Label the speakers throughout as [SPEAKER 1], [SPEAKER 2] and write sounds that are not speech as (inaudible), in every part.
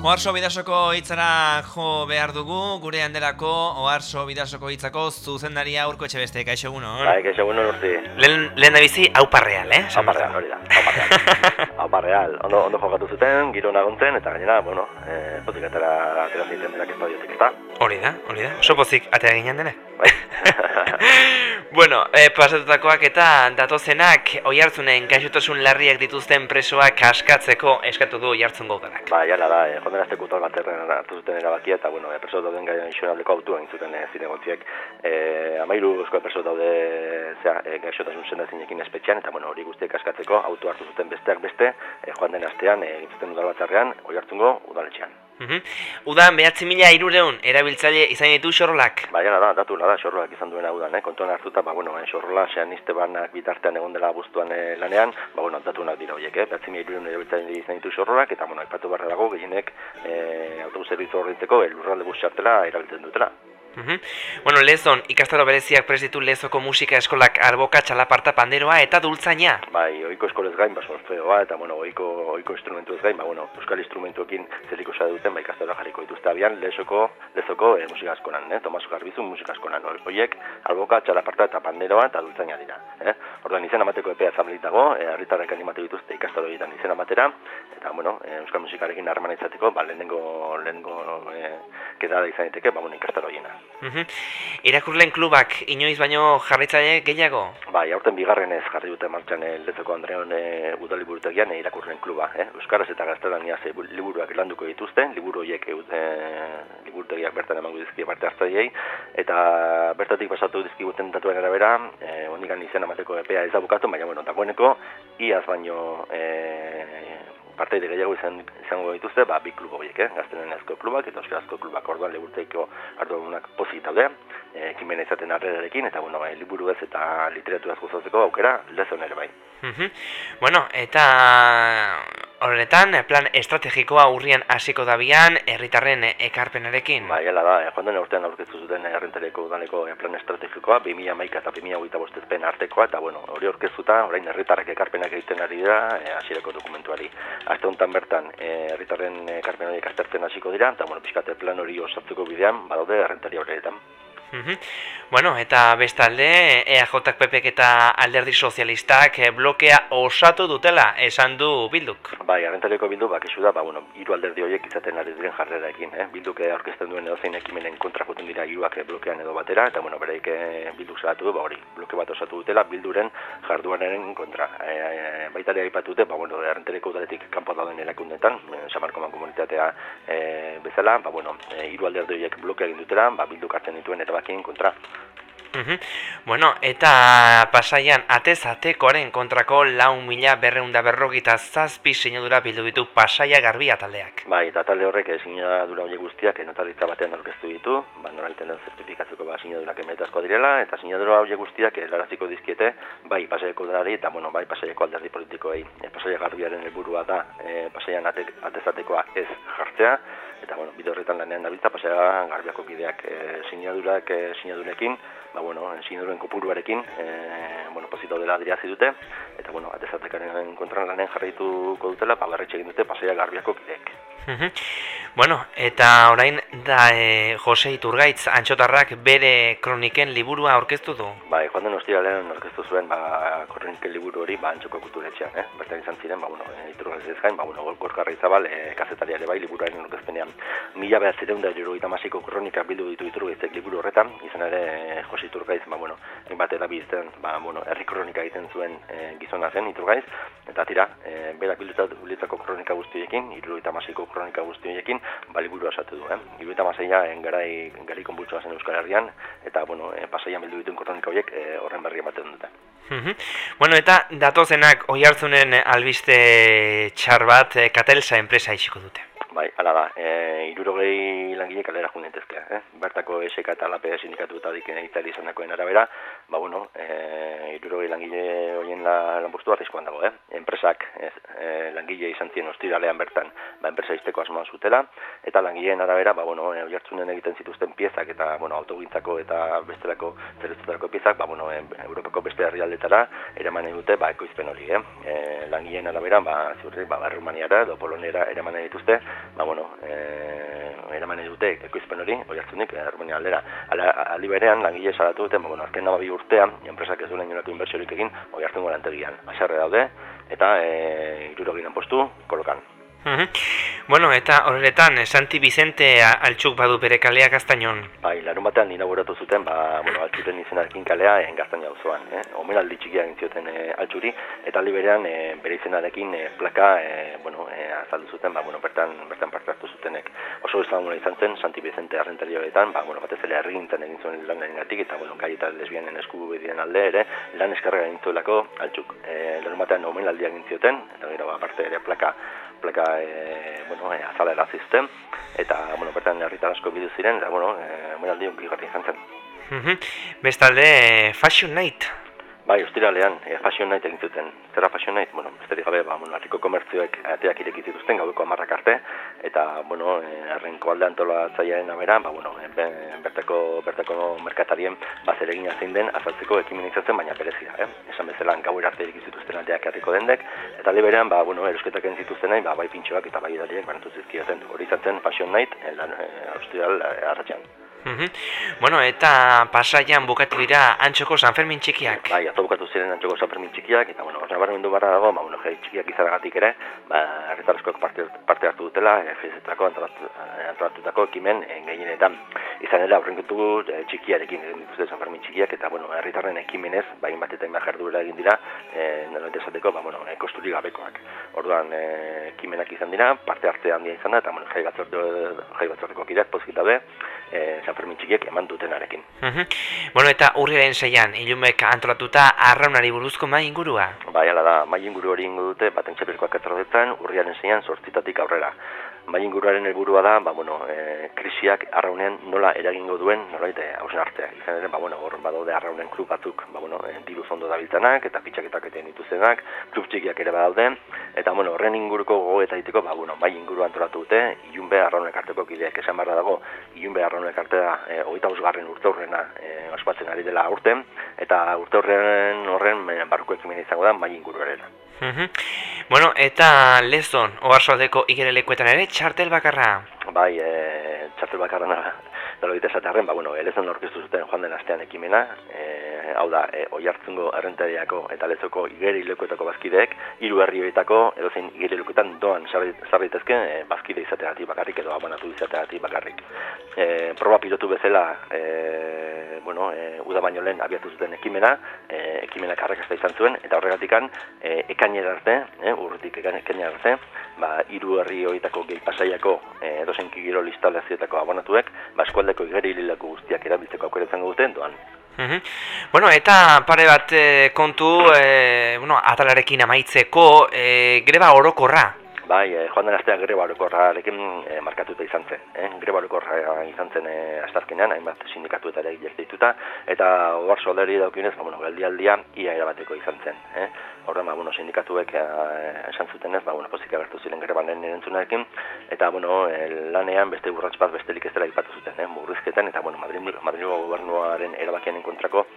[SPEAKER 1] Oarso bidasoko hitzara jo behar dugu, gure handerako Oarso bidasoko hitzako zuzendaria urko etxe beste, kaixo eguno.
[SPEAKER 2] Bai, kaixo eguno urti.
[SPEAKER 1] Lehen, lehen da bizi, hau parreal, eh?
[SPEAKER 2] Hau parreal, hori da, hau parreal. (laughs) hau parreal, ondo, ondo jokatu zuten, giro naguntzen, eta gainera, bueno, eh, pozik atera atera ziten denak estadiotik, eta?
[SPEAKER 1] Hori da, hori da, oso pozik atera ginen dene.
[SPEAKER 2] Bai. (laughs)
[SPEAKER 1] Bueno, eh, pasatutakoak eta datozenak oi hartzunen gaixotasun larriak dituzten presoak askatzeko eskatu du oi hartzun gaudanak.
[SPEAKER 2] Ba, jala da, eh, jonden azte kutual bat hartu zuten erabakia, eta, bueno, eh, preso dauden gaixonaldeko autu hain zuten eh, zinegotziek. Eh, amairu eusko preso daude zera, eh, gaixotasun sendazinekin espetxean, eta, bueno, hori guztiek askatzeko autu hartu zuten besteak beste, eh, joan den astean, eh, zuten udal batzarrean, oi hartzungo udaletxean.
[SPEAKER 1] Uhum. Udan, behatzi mila irureun, erabiltzaile izan ditu xorrolak.
[SPEAKER 2] Ba, jala da, datu da, xorrolak izan duena udan, eh? kontuan hartuta, ba, bueno, eh, xorrola, sean izte banak bitartean egon dela guztuan eh, lanean, ba, bueno, datunak dira horiek, eh? behatzi mila irureun erabiltzaile izan ditu xorrolak, eta, bueno, ipatu barra dago, gehienek eh, autobus zerbitzu horreinteko, lurralde bus txartela erabiltzen dutela.
[SPEAKER 1] Uhum. Bueno, lezon, ikastaro bereziak prestitu lezoko musika eskolak arboka txalaparta panderoa eta dultzaina.
[SPEAKER 2] Bai, oiko eskolez gain, ba, sortzeoa, eta, bueno, oiko, oiko instrumentu ez gain, ba, bueno, euskal instrumentuekin zeliko duten, ba, ikastaro jarriko dituzte abian, lezoko, lezoko eh, musika eskolan, eh? Tomas Garbizu musika eskolan, horiek, arboka txalaparta eta panderoa eta dultzaina dira, eh? Orduan, izan amateko epea zabalitago, eh, herritarrek animatu dituzte ikastaro egiten izan amatera, eta, bueno, eh, euskal musikarekin harreman izateko, ba, lehenengo, lehenengo, eh, kedada izan daiteke, ba, bueno, ikastaro hiena.
[SPEAKER 1] Uhum. Irakurlen klubak, inoiz baino jarritzaile gehiago?
[SPEAKER 2] Bai, aurten bigarrenez jarri dute martxan eh, Lezoko Andreon e, udaliburutegian e, irakurren kluba. Eh? Euskaraz eta gaztelaniaz e, liburuak landuko dituzte, liburu horiek e, liburutegiak bertan emango dizkie parte hartzaileei eta bertatik pasatu dizkiguten datuen arabera, eh onikan izen amateko epea ez da bukatu, baina bueno, dagoeneko iaz baino eh parteide gehiago izan, izango dituzte, ba, bi klubo horiek, eh? gaztelenezko klubak eta euskarazko klubak orduan liburuteiko arduadunak pozik daude, eh, ekimena izaten arredarekin, eta bueno, bai, liburu ez eta literaturaz gozatzeko aukera lezon ere bai.
[SPEAKER 1] Uhum. Bueno, eta horretan, plan estrategikoa urrian hasiko dabian, herritarren ekarpenarekin.
[SPEAKER 2] Bai, gela da, eh, joan den urtean aurkeztu zuten errentareko udaleko eh, plan estrategikoa, 2000 maika eta 2000 bostezpen artekoa, eta bueno, hori aurkeztuta, orain herritarrek ekarpenak egiten ari eh, hasierako dokumentuari. Aste honetan bertan, eh, herritarren ekarpen horiek aztertzen hasiko dira, eta bueno, pixkate plan hori osatzeko bidean, badaude errentari horretan.
[SPEAKER 1] Bueno, eta bestalde, EAJak PPek eta alderdi sozialistak eh, blokea osatu dutela, esan du bilduk.
[SPEAKER 2] Bai, arrentareko bildu, bakizu da, ba, bueno, hiru alderdi horiek izaten ari diren jarreraekin, eh? bilduk eh, aurkezten duen edozein ekimenen kontra joten dira hiruak eh, blokean edo batera, eta bueno, bereik bilduk salatu du, ba, hori, bloke bat osatu dutela bilduren jarduanaren kontra. E, e, baita ere aipatu dute, ba, bueno, arrentareko udaletik kanpo dauden erakundetan, e, Samarkoman komunitatea e, bezala, ba, bueno, e, hiru alderdi horiek blokea egin dutela, ba, bilduk hartzen dituen erabakien kontra.
[SPEAKER 1] Uhum. Bueno, eta pasaian atez atekoaren kontrako lau mila berreunda berrogita zazpi sinadura bildu ditu pasaia garbia taldeak.
[SPEAKER 2] Bai, eta talde horrek sinadura horiek guztiak notaritza batean aurkeztu ditu, ba, noralten den zertifikatzeko ba, sinadurak emetazkoa direla, eta sinadura horiek guztiak elaraziko dizkiete, bai pasaiako udalari eta bueno, bai pasaiako alderdi politikoei. E, pasaia garbiaren helburua da, e, pasaian ate, atezatekoa ez jartzea, eta bueno, bide horretan lanean dabiltza pasaia garbiako kideak e, sinadurak e, sinadurekin, ba, bueno, sinaduren kopuruarekin, e, bueno, pozito dela adirazi dute, eta bueno, atezatekaren kontran lanen jarraituko dutela, ba, berretxe egin dute pasaia garbiako kideek.
[SPEAKER 1] Uhum. Bueno, eta orain da e, Jose Iturgaitz antxotarrak bere kroniken liburua aurkeztu du.
[SPEAKER 2] Bai, joan den ostiralean aurkeztu zuen ba, kroniken liburu hori ba, antxoko kulturetxean, eh? bertan izan ziren, ba, bueno, e, Iturgaitz ez gain, ba, bueno, gorkarra izabal, e, kazetaria ere bai, liburuaren aurkezpenean. Mila behar zireun da jero masiko kronika bildu ditu Iturgaitzek liburu horretan, izan ere Jose Iturgaitz, ba, bueno, hainbat edabizten, ba, bueno, herri kronika egiten zuen e, gizona zen Iturgaiz, eta tira, e, berak bildutzako kronika guztiekin, irurogeita masiko kronika guztiekin, ba, liburu asatu du, eh? Irurogeita masaia, garai, garai konbultsoa zen Euskal Herrian, eta, bueno, e, pasaia bildu dituen kronika horiek e, horren berri ematen dute.
[SPEAKER 1] Uhum. Bueno, eta datozenak oi hartzunen albiste txar bat e, Katelsa enpresa itxiko dute.
[SPEAKER 2] Bai, ala da, e, irurogei langile kalera junetezke, eh? Bertako SK eta LAPE sindikatu eta itzali izanakoen arabera, ba, bueno, e, irurogei langile horien la, lanpostu arriskoan dago, eh? Enpresak ez, e, langile izan ziren ostiralean bertan, ba, enpresa izteko asmoa zutela, eta langileen arabera, ba, bueno, e, egiten zituzten piezak, eta, bueno, autogintzako eta bestelako zerezutarako piezak, ba, bueno, e, Europako beste herrialdetara eraman dute, ba, ekoizpen hori, eh? E, langileen arabera, ba, ziurri, ba, Rumaniara, do Polonera eraman dituzte, ba, bueno, e, eraman dute ekoizpen hori, hori hartzunik, Rumania aldera. Ala, ali berean, langile salatu dute, bueno, azken nababi urtean, enpresak ez duen inolako inbertsiorik egin, hori hartzen gorantegian. Aserre daude, eta e, irurogin postu kolokan.
[SPEAKER 1] Bueno, eta horretan, Santi Vicente altxuk badu bere kalea gaztainon.
[SPEAKER 2] Bai, larun batean inauguratu zuten, ba, bueno, altxuten izenarekin kalea en gaztaina osoan. Eh? Omenaldi txikia gintzioten e, altxuri, eta liberean e, bere izenarekin e, plaka e, bueno, e, azaldu zuten, ba, bueno, bertan, bertan parte hartu zutenek. Oso izan izan zen, Santi Vicente arrentarioetan, ba, bueno, batez ere errigintzen egin zuen lan gatik, eta bueno, gai eta lesbianen esku bidien alde ere, lan eskarra egin zuelako altxuk. E, larun batean omenaldia gintzioten, eta gero, ba, parte ere plaka plaka e, bueno, e, azalera zizten, eta bueno, bertan herritar asko bidu ziren, eta bueno, e, izan zen.
[SPEAKER 1] Bestalde, Fashion Night,
[SPEAKER 2] Bai, ostiralean, e, fashion night egin zuten. Zera fashion night, bueno, besterik gabe, ba, bueno, harriko komertzioek ateak ireki zituzten gaueko amarrak arte, eta, bueno, e, arrenko alde antola zaiaren amera, ba, bueno, e, berteko, berteko merkatarien bazer egin zein den azaltzeko ekimen izatzen, baina berezia, eh? Esan bezala, gau arte ireki zituzten ateak harriko dendek, eta liberean, ba, bueno, erosketak egin zituzten nahi, ba, bai pintxoak eta bai edariek banatu zizkiaten. Hori izatzen fashion night, e, lan, e, ostiral,
[SPEAKER 1] Bueno, eta pasaian bukatu dira antxoko San Fermin txikiak.
[SPEAKER 2] Bai, ato bukatu ziren antxoko San Fermin txikiak, eta bueno, osna barra dago, ba, bueno, jai txikiak izaragatik ere, ba, herritarrezkoak parte, parte hartu dutela, efizetako antolatutako ekimen e, gehienetan. Izan ere, aurrenkutu e, txikiarekin egin dituzte San Fermin txikiak, eta bueno, herritarren ekimenez, bain bat eta inbat jarduera egin dira, e, nolait esateko, ba, bueno, e, kosturi gabekoak. Orduan, e, ekimenak izan dira, parte arte handia izan da, eta bueno, jai batzordeko kideak, pozkitabe, e, San Fermin txikiek eman dutenarekin.
[SPEAKER 1] Uh Bueno, eta urriaren zeian, ilumek antolatuta arraunari buruzko mai ingurua?
[SPEAKER 2] Bai, ala da, mai inguru hori ingo dute, baten txapirkoak atzordetan, urriaren zeian sortzitatik aurrera. Mai inguruaren helburua da, ba, bueno, e, krisiak arraunean nola eragingo duen, nola hausen artea. Izan ere, ba, bueno, hor badaude arraunen klub batzuk, ba, bueno, e, diru zondo dabiltzanak, eta pitxaketak eten dituzenak, klub txikiak ere badaude, eta, bueno, horren inguruko gogo eta iteko, ba, bueno, mai inguru antolatu dute, ilunbe arraunek arteko kideak esan barra dago, ilunbe arraunek artea, e, oita usgarren urte horrena, e, ospatzen ari dela urten, eta urte horren horren barruko ekimen izango da, mai inguru
[SPEAKER 1] Bueno, eta lezon, oarsoaldeko igerelekuetan ere, txartel bakarra?
[SPEAKER 2] Bai, e, txartel bakarra nara, dara bite esatearen, ba, bueno, lezon orkestu zuten joan den astean ekimena, e, hau da, e, oi hartzungo errentariako eta lezoko igeri lekuetako bazkideek, hiru herri horietako, edo zein igeri lekuetan doan zarritezke e, bazkide izateagatik bakarrik edo abonatu izateagatik bakarrik. E, proba pilotu bezala, e, bueno, e, uda baino lehen abiatu zuten ekimena, e, ekimenak arrakasta izan zuen, eta horregatikan, e, ekainera arte, e, urrutik ekainera arte, ba, iru herri horietako gehi pasaiako e, dozen kigiro listalazioetako abonatuek, ba, eskualdeko igeri lilako guztiak erabiltzeko aukera izango duten, doan.
[SPEAKER 1] Bueno, eta pare bat e, kontu, e, bueno, atalarekin amaitzeko, e, greba orokorra,
[SPEAKER 2] Bai, eh, joan den astea greba orokorrarekin eh, markatuta izan zen. Eh? Greba orokorra izan zen eh, astarkenean, hainbat sindikatu eta ere dituta, eta hor solderi daukinez, ba, bueno, geldialdia ia erabateko izan zen. Eh? Horren, ba, bueno, sindikatuek eh, esan zuten ez, ba, bueno, pozik agertu ziren greban lehen erentzunarekin, eta, bueno, eh, lanean beste urratz bat bestelik ez dela ipatu zuten, eh? murrizketan, eta, bueno, Madrid, Madrigo gobernuaren erabakian enkontrako,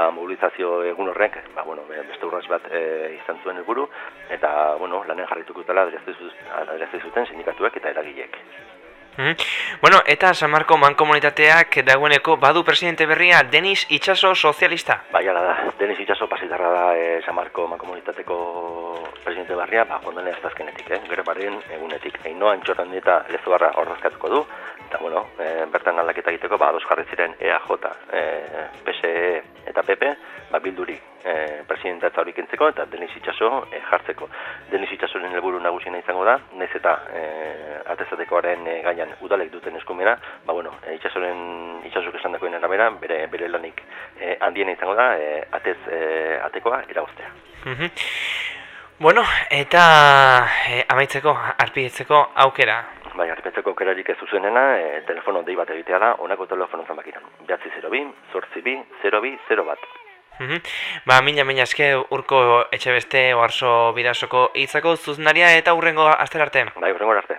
[SPEAKER 2] ba, mobilizazio egun horrek, ba, bueno, beste urratz bat eh, izan zuen helburu eta, bueno, lanen jarrituko dela, adreazte zuten sindikatuak eta eragileek.
[SPEAKER 1] Mm Bueno, eta San Marco mankomunitateak dagoeneko badu presidente berria Denis Itxaso sozialista.
[SPEAKER 2] Bai, ala da, Denis Itxaso pasitarra da e, San Marco mankomunitateko presidente berria, ba, jondane aztazkenetik, eh? gero baren egunetik. Eino antxoran eta lezuarra ordazkatuko du, eta bueno, e, bertan aldaketa egiteko, ba, dos jarri ziren EAJ, e, PSE eta PP, ba, bilduri e, presidenta eta horik entzeko, eta Denis Itxaso e, jartzeko. Denis Itxasoren helburu nagusiena izango da, nez eta e, atezatekoaren e, gaian udalek duten eskumena, ba, bueno, e, Itxasoren Itxasok esan dakoen arabera, bere, bere lanik e, handiena izango da, e, atez e, atekoa eragoztea.
[SPEAKER 1] Bueno, eta e, amaitzeko, arpietzeko aukera.
[SPEAKER 2] Bai, arpietzeko aukerarik ez zuzenena, e, telefono dei bat egitea da, onako telefono zanbakiran. Jatzi 0 bi, zortzi bi, 0 bi, 0 bat.
[SPEAKER 1] Mhm. Ba, mila mila eske urko etxe beste oarso bidasoko hitzako zuzenaria eta hurrengo aster arte.
[SPEAKER 3] Bai, horrengo arte.